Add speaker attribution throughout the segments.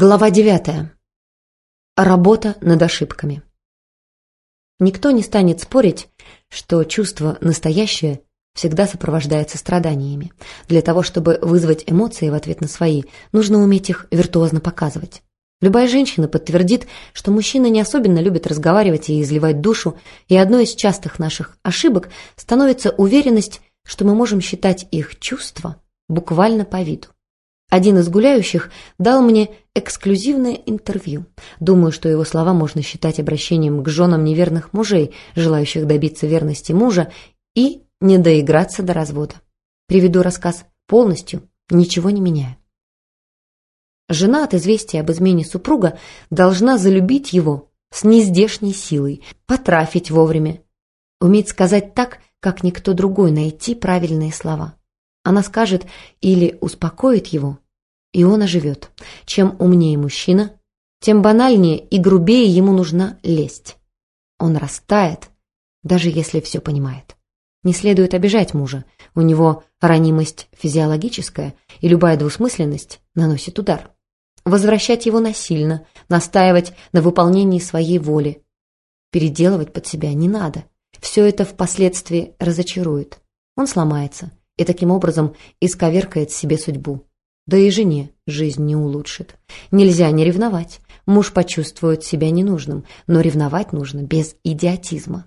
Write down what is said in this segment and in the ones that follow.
Speaker 1: Глава девятая. Работа над ошибками. Никто не станет спорить, что чувство настоящее всегда сопровождается страданиями. Для того, чтобы вызвать эмоции в ответ на свои, нужно уметь их виртуозно показывать. Любая женщина подтвердит, что мужчины не особенно любят разговаривать и изливать душу, и одной из частых наших ошибок становится уверенность, что мы можем считать их чувства буквально по виду. Один из гуляющих дал мне эксклюзивное интервью. Думаю, что его слова можно считать обращением к женам неверных мужей, желающих добиться верности мужа и не доиграться до развода. Приведу рассказ полностью, ничего не меняя. Жена от известия об измене супруга должна залюбить его с нездешней силой, потрафить вовремя, уметь сказать так, как никто другой, найти правильные слова. Она скажет или успокоит его, и он оживет. Чем умнее мужчина, тем банальнее и грубее ему нужна лесть. Он растает, даже если все понимает. Не следует обижать мужа, у него ранимость физиологическая, и любая двусмысленность наносит удар. Возвращать его насильно, настаивать на выполнении своей воли. Переделывать под себя не надо. Все это впоследствии разочарует. Он сломается, и таким образом исковеркает себе судьбу. Да и жене жизнь не улучшит. Нельзя не ревновать. Муж почувствует себя ненужным, но ревновать нужно без идиотизма.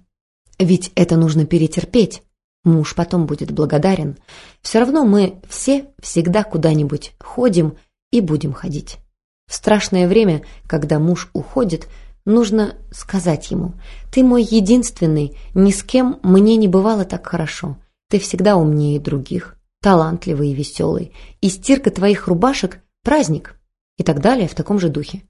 Speaker 1: Ведь это нужно перетерпеть. Муж потом будет благодарен. Все равно мы все всегда куда-нибудь ходим и будем ходить. В страшное время, когда муж уходит, нужно сказать ему, «Ты мой единственный, ни с кем мне не бывало так хорошо. Ты всегда умнее других, талантливый и веселый, и стирка твоих рубашек – праздник» и так далее в таком же духе.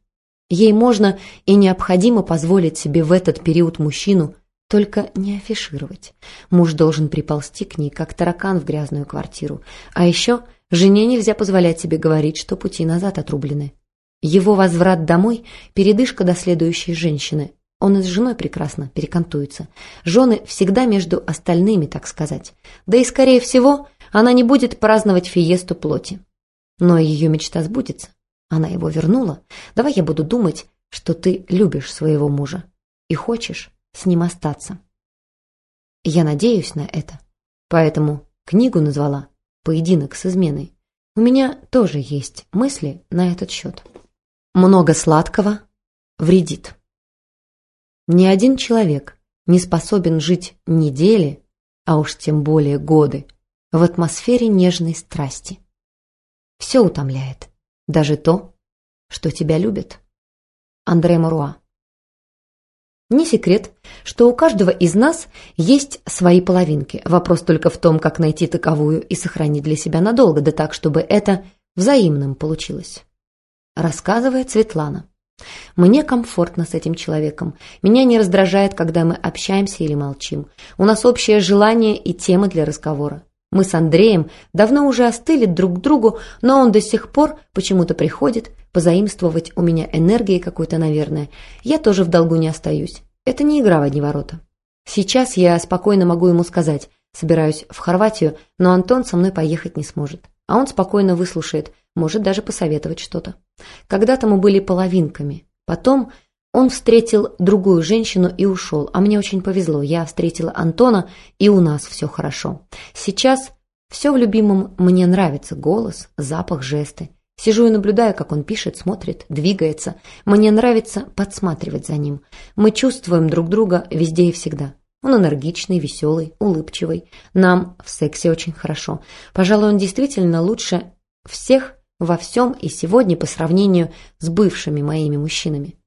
Speaker 1: Ей можно и необходимо позволить себе в этот период мужчину только не афишировать. Муж должен приползти к ней, как таракан в грязную квартиру. А еще жене нельзя позволять себе говорить, что пути назад отрублены. Его возврат домой – передышка до следующей женщины, он и с женой прекрасно перекантуется. Жены всегда между остальными, так сказать. Да и, скорее всего, она не будет праздновать фиесту плоти. Но ее мечта сбудется. Она его вернула. Давай я буду думать, что ты любишь своего мужа и хочешь с ним остаться. Я надеюсь на это. Поэтому книгу назвала «Поединок с изменой». У меня тоже есть мысли на этот счет. Много сладкого вредит. Ни один человек не способен жить недели, а уж тем более годы, в атмосфере нежной страсти. Все утомляет, даже то, что тебя любят. Андре Маруа не секрет, что у каждого из нас есть свои половинки. Вопрос только в том, как найти таковую и сохранить для себя надолго, да так, чтобы это взаимным получилось. Рассказывает Светлана. Мне комфортно с этим человеком. Меня не раздражает, когда мы общаемся или молчим. У нас общее желание и темы для разговора. Мы с Андреем давно уже остыли друг к другу, но он до сих пор почему-то приходит позаимствовать у меня энергии какой-то, наверное. Я тоже в долгу не остаюсь. Это не игра в одни ворота. Сейчас я спокойно могу ему сказать, собираюсь в Хорватию, но Антон со мной поехать не сможет. А он спокойно выслушает, может даже посоветовать что-то. Когда-то мы были половинками. Потом он встретил другую женщину и ушел, а мне очень повезло. Я встретила Антона, и у нас все хорошо. Сейчас все в любимом мне нравится. Голос, запах, жесты. Сижу и наблюдаю, как он пишет, смотрит, двигается. Мне нравится подсматривать за ним. Мы чувствуем друг друга везде и всегда. Он энергичный, веселый, улыбчивый. Нам в сексе очень хорошо. Пожалуй, он действительно лучше всех во всем и сегодня по сравнению с бывшими моими мужчинами.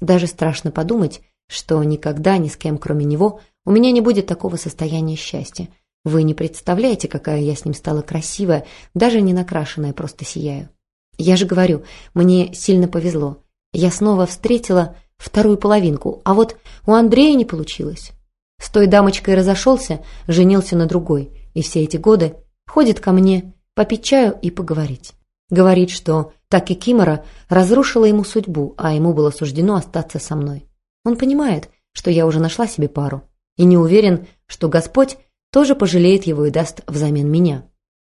Speaker 1: Даже страшно подумать, что никогда ни с кем, кроме него, у меня не будет такого состояния счастья. Вы не представляете, какая я с ним стала красивая, даже не накрашенная, просто сияю. Я же говорю, мне сильно повезло. Я снова встретила вторую половинку, а вот у Андрея не получилось. С той дамочкой разошелся, женился на другой, и все эти годы ходит ко мне попить чаю и поговорить. Говорит, что так и Кимора разрушила ему судьбу, а ему было суждено остаться со мной. Он понимает, что я уже нашла себе пару, и не уверен, что Господь тоже пожалеет его и даст взамен меня.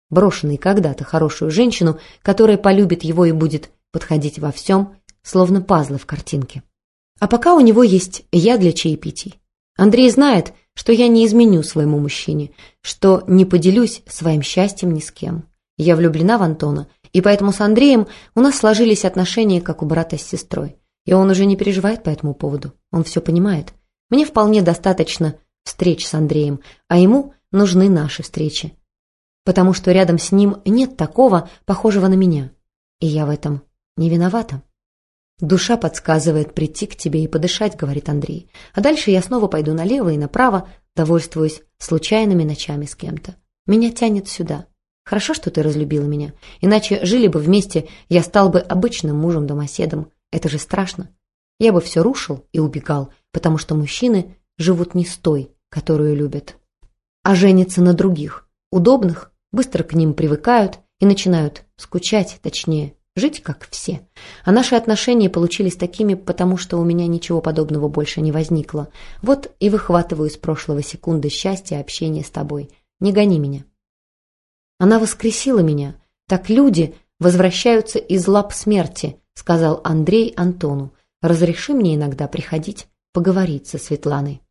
Speaker 1: Брошенный когда-то хорошую женщину, которая полюбит его и будет подходить во всем, словно пазлы в картинке. А пока у него есть я для чаепитий. Андрей знает, что я не изменю своему мужчине, что не поделюсь своим счастьем ни с кем. Я влюблена в Антона, и поэтому с Андреем у нас сложились отношения, как у брата с сестрой. И он уже не переживает по этому поводу. Он все понимает. Мне вполне достаточно встреч с Андреем, а ему нужны наши встречи. Потому что рядом с ним нет такого, похожего на меня. И я в этом не виновата. «Душа подсказывает прийти к тебе и подышать», — говорит Андрей. «А дальше я снова пойду налево и направо, довольствуюсь случайными ночами с кем-то. Меня тянет сюда. Хорошо, что ты разлюбила меня. Иначе жили бы вместе, я стал бы обычным мужем-домоседом. Это же страшно. Я бы все рушил и убегал, потому что мужчины живут не с той, которую любят, а женятся на других, удобных, быстро к ним привыкают и начинают скучать, точнее, Жить как все. А наши отношения получились такими, потому что у меня ничего подобного больше не возникло. Вот и выхватываю из прошлого секунды счастья общения с тобой. Не гони меня. Она воскресила меня. Так люди возвращаются из лап смерти, сказал Андрей Антону. Разреши мне иногда приходить, поговорить со Светланой.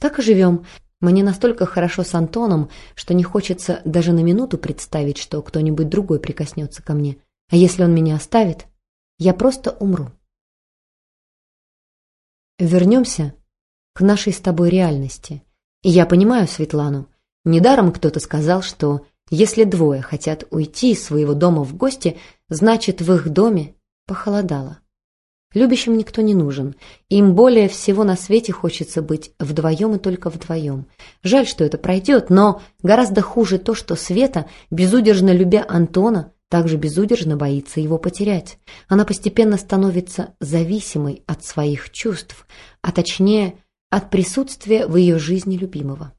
Speaker 1: Так и живем. Мне настолько хорошо с Антоном, что не хочется даже на минуту представить, что кто-нибудь другой прикоснется ко мне. А если он меня оставит, я просто умру. Вернемся к нашей с тобой реальности. Я понимаю Светлану. Недаром кто-то сказал, что если двое хотят уйти из своего дома в гости, значит, в их доме похолодало. Любящим никто не нужен. Им более всего на свете хочется быть вдвоем и только вдвоем. Жаль, что это пройдет, но гораздо хуже то, что Света, безудержно любя Антона, также безудержно боится его потерять. Она постепенно становится зависимой от своих чувств, а точнее от присутствия в ее жизни любимого.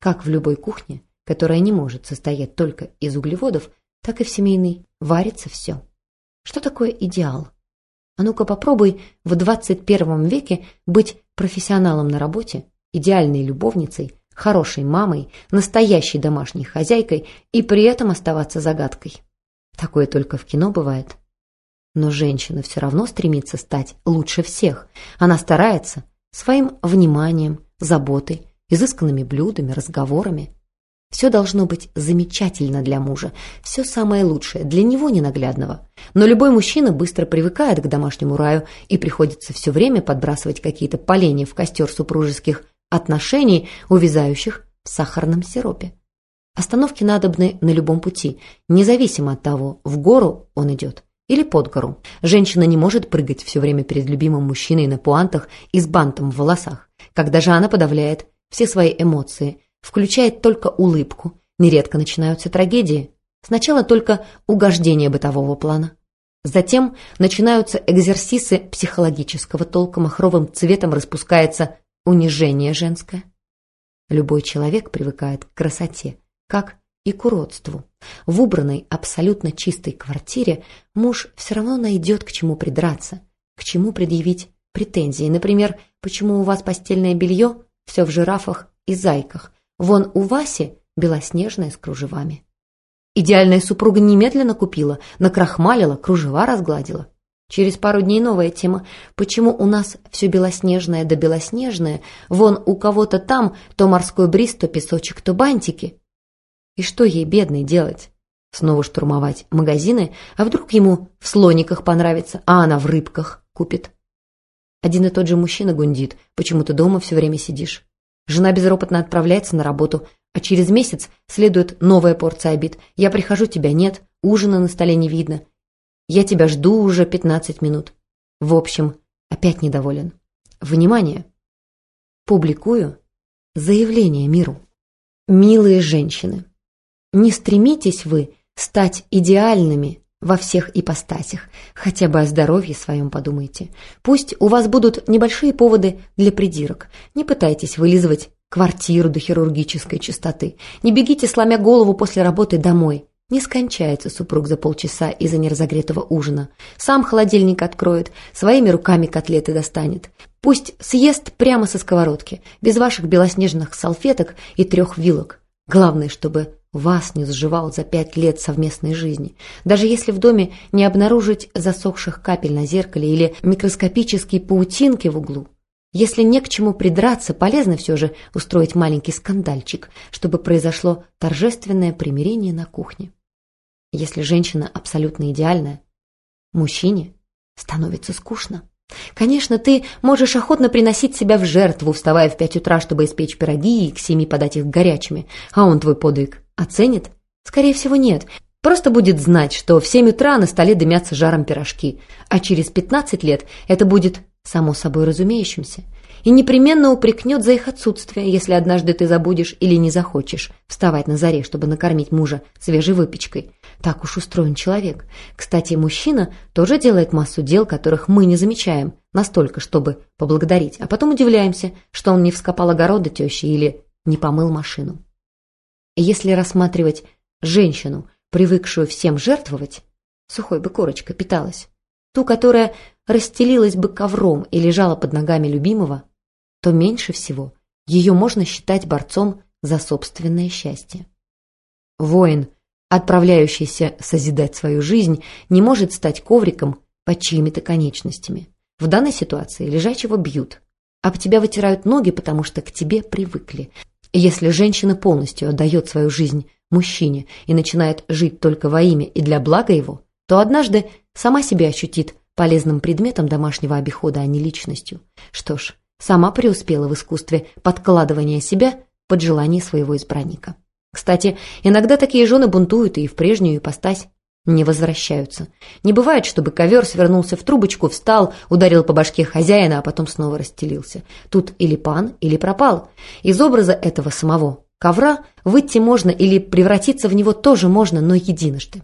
Speaker 1: Как в любой кухне, которая не может состоять только из углеводов, так и в семейной варится все. Что такое идеал? А ну-ка попробуй в 21 веке быть профессионалом на работе, идеальной любовницей, хорошей мамой, настоящей домашней хозяйкой и при этом оставаться загадкой. Такое только в кино бывает. Но женщина все равно стремится стать лучше всех. Она старается своим вниманием, заботой, изысканными блюдами, разговорами. Все должно быть замечательно для мужа, все самое лучшее, для него ненаглядного. Но любой мужчина быстро привыкает к домашнему раю и приходится все время подбрасывать какие-то поленья в костер супружеских отношений, увязающих в сахарном сиропе. Остановки надобны на любом пути, независимо от того, в гору он идет или под гору. Женщина не может прыгать все время перед любимым мужчиной на пуантах и с бантом в волосах. Когда же она подавляет все свои эмоции, включает только улыбку, нередко начинаются трагедии. Сначала только угождение бытового плана. Затем начинаются экзерсисы психологического толка, махровым цветом распускается унижение женское. Любой человек привыкает к красоте, как и к уродству. В убранной, абсолютно чистой квартире муж все равно найдет к чему придраться, к чему предъявить претензии. Например, почему у вас постельное белье все в жирафах и зайках, вон у Васи белоснежное с кружевами. Идеальная супруга немедленно купила, накрахмалила, кружева разгладила. Через пару дней новая тема. Почему у нас все белоснежное да белоснежное? Вон у кого-то там то морской бриз, то песочек, то бантики. И что ей, бедной, делать? Снова штурмовать магазины? А вдруг ему в слониках понравится, а она в рыбках купит? Один и тот же мужчина гундит. Почему ты дома все время сидишь? Жена безропотно отправляется на работу, а через месяц следует новая порция обид. Я прихожу, тебя нет, ужина на столе не видно. Я тебя жду уже 15 минут. В общем, опять недоволен. Внимание! Публикую заявление миру. Милые женщины, не стремитесь вы стать идеальными во всех ипостасях, хотя бы о здоровье своем подумайте. Пусть у вас будут небольшие поводы для придирок. Не пытайтесь вылизывать квартиру до хирургической чистоты. Не бегите, сломя голову после работы домой. Не скончается супруг за полчаса из-за неразогретого ужина. Сам холодильник откроет, своими руками котлеты достанет. Пусть съест прямо со сковородки, без ваших белоснежных салфеток и трех вилок. Главное, чтобы вас не сживал за пять лет совместной жизни. Даже если в доме не обнаружить засохших капель на зеркале или микроскопические паутинки в углу, если не к чему придраться, полезно все же устроить маленький скандальчик, чтобы произошло торжественное примирение на кухне. Если женщина абсолютно идеальная, мужчине становится скучно. Конечно, ты можешь охотно приносить себя в жертву, вставая в пять утра, чтобы испечь пироги и к семи подать их горячими. А он твой подвиг оценит? Скорее всего, нет. Просто будет знать, что в семь утра на столе дымятся жаром пирожки, а через пятнадцать лет это будет само собой разумеющимся и непременно упрекнет за их отсутствие, если однажды ты забудешь или не захочешь вставать на заре, чтобы накормить мужа свежей выпечкой. Так уж устроен человек. Кстати, мужчина тоже делает массу дел, которых мы не замечаем, настолько, чтобы поблагодарить, а потом удивляемся, что он не вскопал огорода тещи или не помыл машину. Если рассматривать женщину, привыкшую всем жертвовать, сухой бы корочка питалась, ту, которая расстелилась бы ковром и лежала под ногами любимого, то меньше всего ее можно считать борцом за собственное счастье. Воин, отправляющийся созидать свою жизнь, не может стать ковриком под чьими-то конечностями. В данной ситуации лежачего бьют, а по тебя вытирают ноги, потому что к тебе привыкли. Если женщина полностью отдает свою жизнь мужчине и начинает жить только во имя и для блага его, то однажды сама себя ощутит полезным предметом домашнего обихода, а не личностью. Что ж, Сама преуспела в искусстве подкладывания себя под желание своего избранника. Кстати, иногда такие жены бунтуют и в прежнюю ипостась не возвращаются. Не бывает, чтобы ковер свернулся в трубочку, встал, ударил по башке хозяина, а потом снова расстелился. Тут или пан, или пропал. Из образа этого самого ковра выйти можно или превратиться в него тоже можно, но единожды.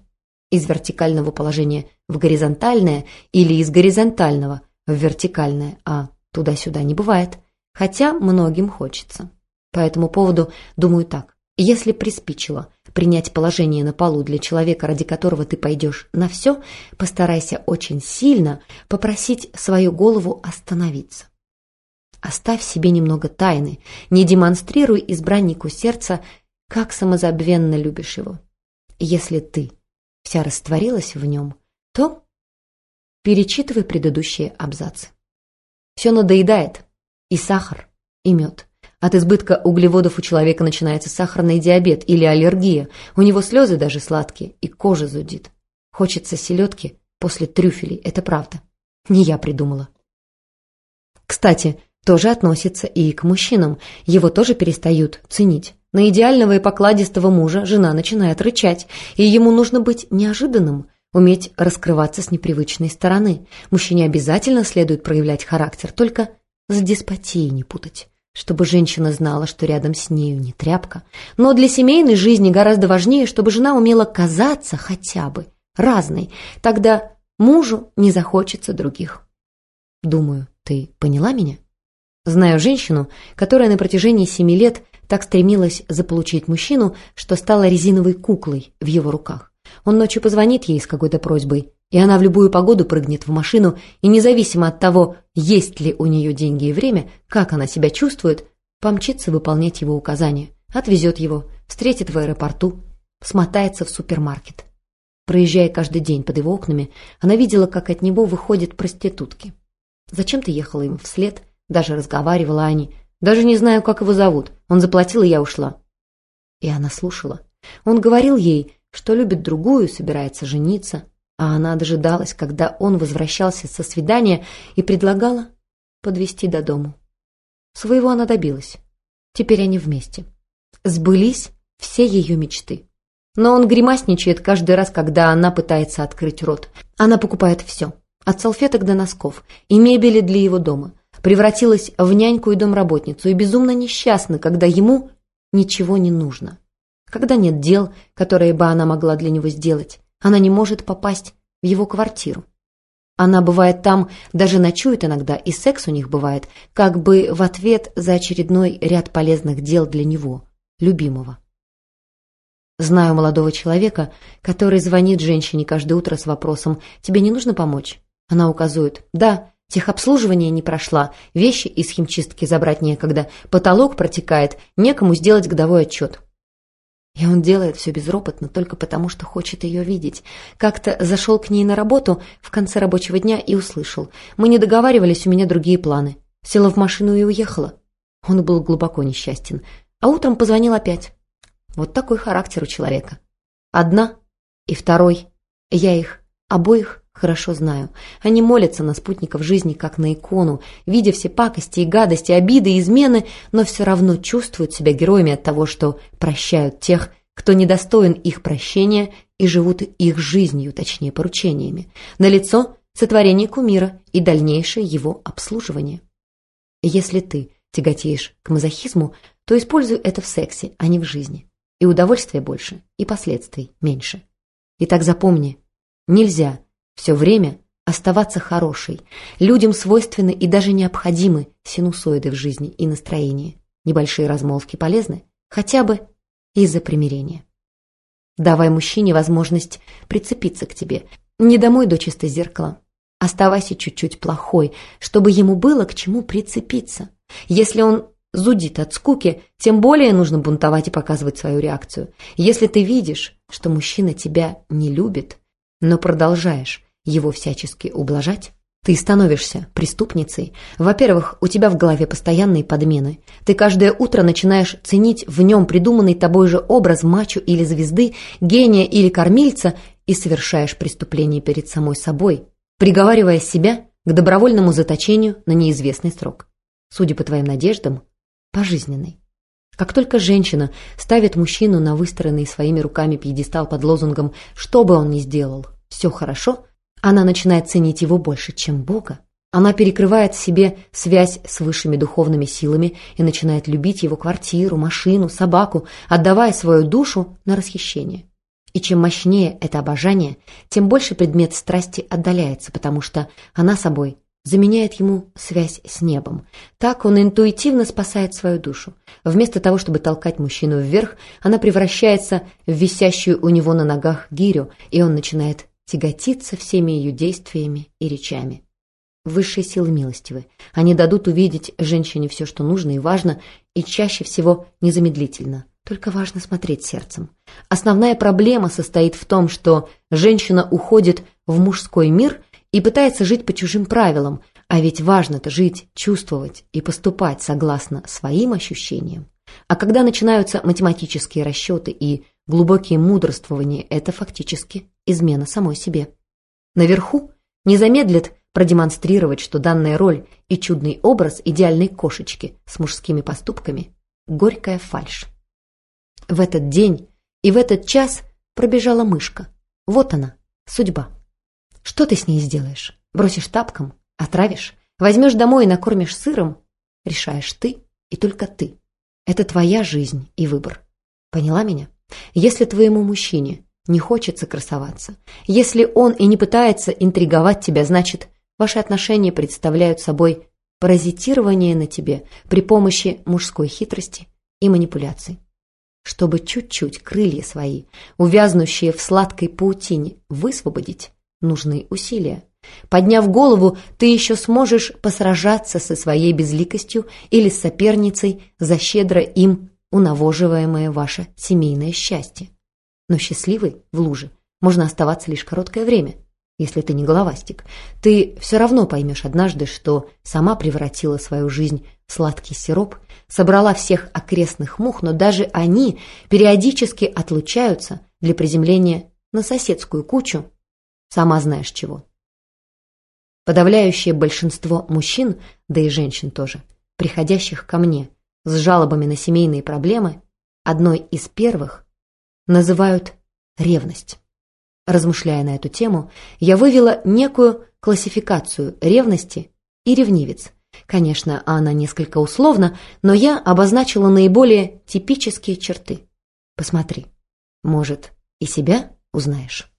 Speaker 1: Из вертикального положения в горизонтальное или из горизонтального в вертикальное, а Туда-сюда не бывает, хотя многим хочется. По этому поводу думаю так. Если приспичило принять положение на полу для человека, ради которого ты пойдешь на все, постарайся очень сильно попросить свою голову остановиться. Оставь себе немного тайны, не демонстрируй избраннику сердца, как самозабвенно любишь его. Если ты вся растворилась в нем, то перечитывай предыдущие абзацы. Все надоедает. И сахар, и мед. От избытка углеводов у человека начинается сахарный диабет или аллергия. У него слезы даже сладкие, и кожа зудит. Хочется селедки после трюфелей, это правда. Не я придумала. Кстати, тоже относится и к мужчинам. Его тоже перестают ценить. На идеального и покладистого мужа жена начинает рычать, и ему нужно быть неожиданным, уметь раскрываться с непривычной стороны. Мужчине обязательно следует проявлять характер, только с деспотией не путать, чтобы женщина знала, что рядом с нею не тряпка. Но для семейной жизни гораздо важнее, чтобы жена умела казаться хотя бы разной. Тогда мужу не захочется других. Думаю, ты поняла меня? Знаю женщину, которая на протяжении семи лет так стремилась заполучить мужчину, что стала резиновой куклой в его руках. Он ночью позвонит ей с какой-то просьбой, и она в любую погоду прыгнет в машину, и независимо от того, есть ли у нее деньги и время, как она себя чувствует, помчится выполнять его указания, отвезет его, встретит в аэропорту, смотается в супермаркет. Проезжая каждый день под его окнами, она видела, как от него выходят проститутки. Зачем ты ехала им вслед? Даже разговаривала они. Даже не знаю, как его зовут. Он заплатил, и я ушла. И она слушала. Он говорил ей, что любит другую, собирается жениться, а она дожидалась, когда он возвращался со свидания и предлагала подвести до дому. Своего она добилась. Теперь они вместе. Сбылись все ее мечты. Но он гримасничает каждый раз, когда она пытается открыть рот. Она покупает все. От салфеток до носков и мебели для его дома. Превратилась в няньку и домработницу и безумно несчастна, когда ему ничего не нужно когда нет дел, которые бы она могла для него сделать. Она не может попасть в его квартиру. Она бывает там, даже ночует иногда, и секс у них бывает, как бы в ответ за очередной ряд полезных дел для него, любимого. Знаю молодого человека, который звонит женщине каждое утро с вопросом «Тебе не нужно помочь?» Она указывает «Да, техобслуживание не прошла, вещи из химчистки забрать некогда, потолок протекает, некому сделать годовой отчет». И он делает все безропотно только потому, что хочет ее видеть. Как-то зашел к ней на работу в конце рабочего дня и услышал. Мы не договаривались, у меня другие планы. Села в машину и уехала. Он был глубоко несчастен. А утром позвонил опять. Вот такой характер у человека. Одна и второй. Я их обоих хорошо знаю. Они молятся на спутников жизни, как на икону, видя все пакости и гадости, обиды и измены, но все равно чувствуют себя героями от того, что прощают тех, кто недостоин их прощения и живут их жизнью, точнее поручениями. На лицо сотворение кумира и дальнейшее его обслуживание. Если ты тяготеешь к мазохизму, то используй это в сексе, а не в жизни. И удовольствия больше, и последствий меньше. Итак, запомни, нельзя все время оставаться хорошей. Людям свойственны и даже необходимы синусоиды в жизни и настроении. Небольшие размолвки полезны, хотя бы из-за примирения. Давай мужчине возможность прицепиться к тебе. Не домой до чисто зеркала. Оставайся чуть-чуть плохой, чтобы ему было к чему прицепиться. Если он зудит от скуки, тем более нужно бунтовать и показывать свою реакцию. Если ты видишь, что мужчина тебя не любит, но продолжаешь его всячески ублажать, ты становишься преступницей. Во-первых, у тебя в голове постоянные подмены. Ты каждое утро начинаешь ценить в нем придуманный тобой же образ мачо или звезды, гения или кормильца и совершаешь преступление перед самой собой, приговаривая себя к добровольному заточению на неизвестный срок. Судя по твоим надеждам, пожизненный. Как только женщина ставит мужчину на выстроенный своими руками пьедестал под лозунгом «что бы он ни сделал, все хорошо», она начинает ценить его больше, чем Бога. Она перекрывает в себе связь с высшими духовными силами и начинает любить его квартиру, машину, собаку, отдавая свою душу на расхищение. И чем мощнее это обожание, тем больше предмет страсти отдаляется, потому что она собой заменяет ему связь с небом. Так он интуитивно спасает свою душу. Вместо того, чтобы толкать мужчину вверх, она превращается в висящую у него на ногах гирю, и он начинает тяготиться всеми ее действиями и речами. Высшие силы милостивы. Они дадут увидеть женщине все, что нужно и важно, и чаще всего незамедлительно. Только важно смотреть сердцем. Основная проблема состоит в том, что женщина уходит в мужской мир и пытается жить по чужим правилам, а ведь важно-то жить, чувствовать и поступать согласно своим ощущениям. А когда начинаются математические расчеты и глубокие мудрствования, это фактически измена самой себе. Наверху не замедлят продемонстрировать, что данная роль и чудный образ идеальной кошечки с мужскими поступками – горькая фальшь. В этот день и в этот час пробежала мышка. Вот она, судьба. Что ты с ней сделаешь? Бросишь тапком? Отравишь? Возьмешь домой и накормишь сыром? Решаешь ты и только ты. Это твоя жизнь и выбор. Поняла меня? Если твоему мужчине не хочется красоваться, если он и не пытается интриговать тебя, значит, ваши отношения представляют собой паразитирование на тебе при помощи мужской хитрости и манипуляций. Чтобы чуть-чуть крылья свои, увязнущие в сладкой паутине, высвободить, нужны усилия. Подняв голову, ты еще сможешь посражаться со своей безликостью или с соперницей за щедро им унавоживаемое ваше семейное счастье. Но счастливый в луже можно оставаться лишь короткое время, если ты не головастик. Ты все равно поймешь однажды, что сама превратила свою жизнь в сладкий сироп, собрала всех окрестных мух, но даже они периодически отлучаются для приземления на соседскую кучу, сама знаешь чего. Подавляющее большинство мужчин, да и женщин тоже, приходящих ко мне с жалобами на семейные проблемы, одной из первых называют ревность. Размышляя на эту тему, я вывела некую классификацию ревности и ревнивец. Конечно, она несколько условна, но я обозначила наиболее типические черты. Посмотри, может, и себя узнаешь.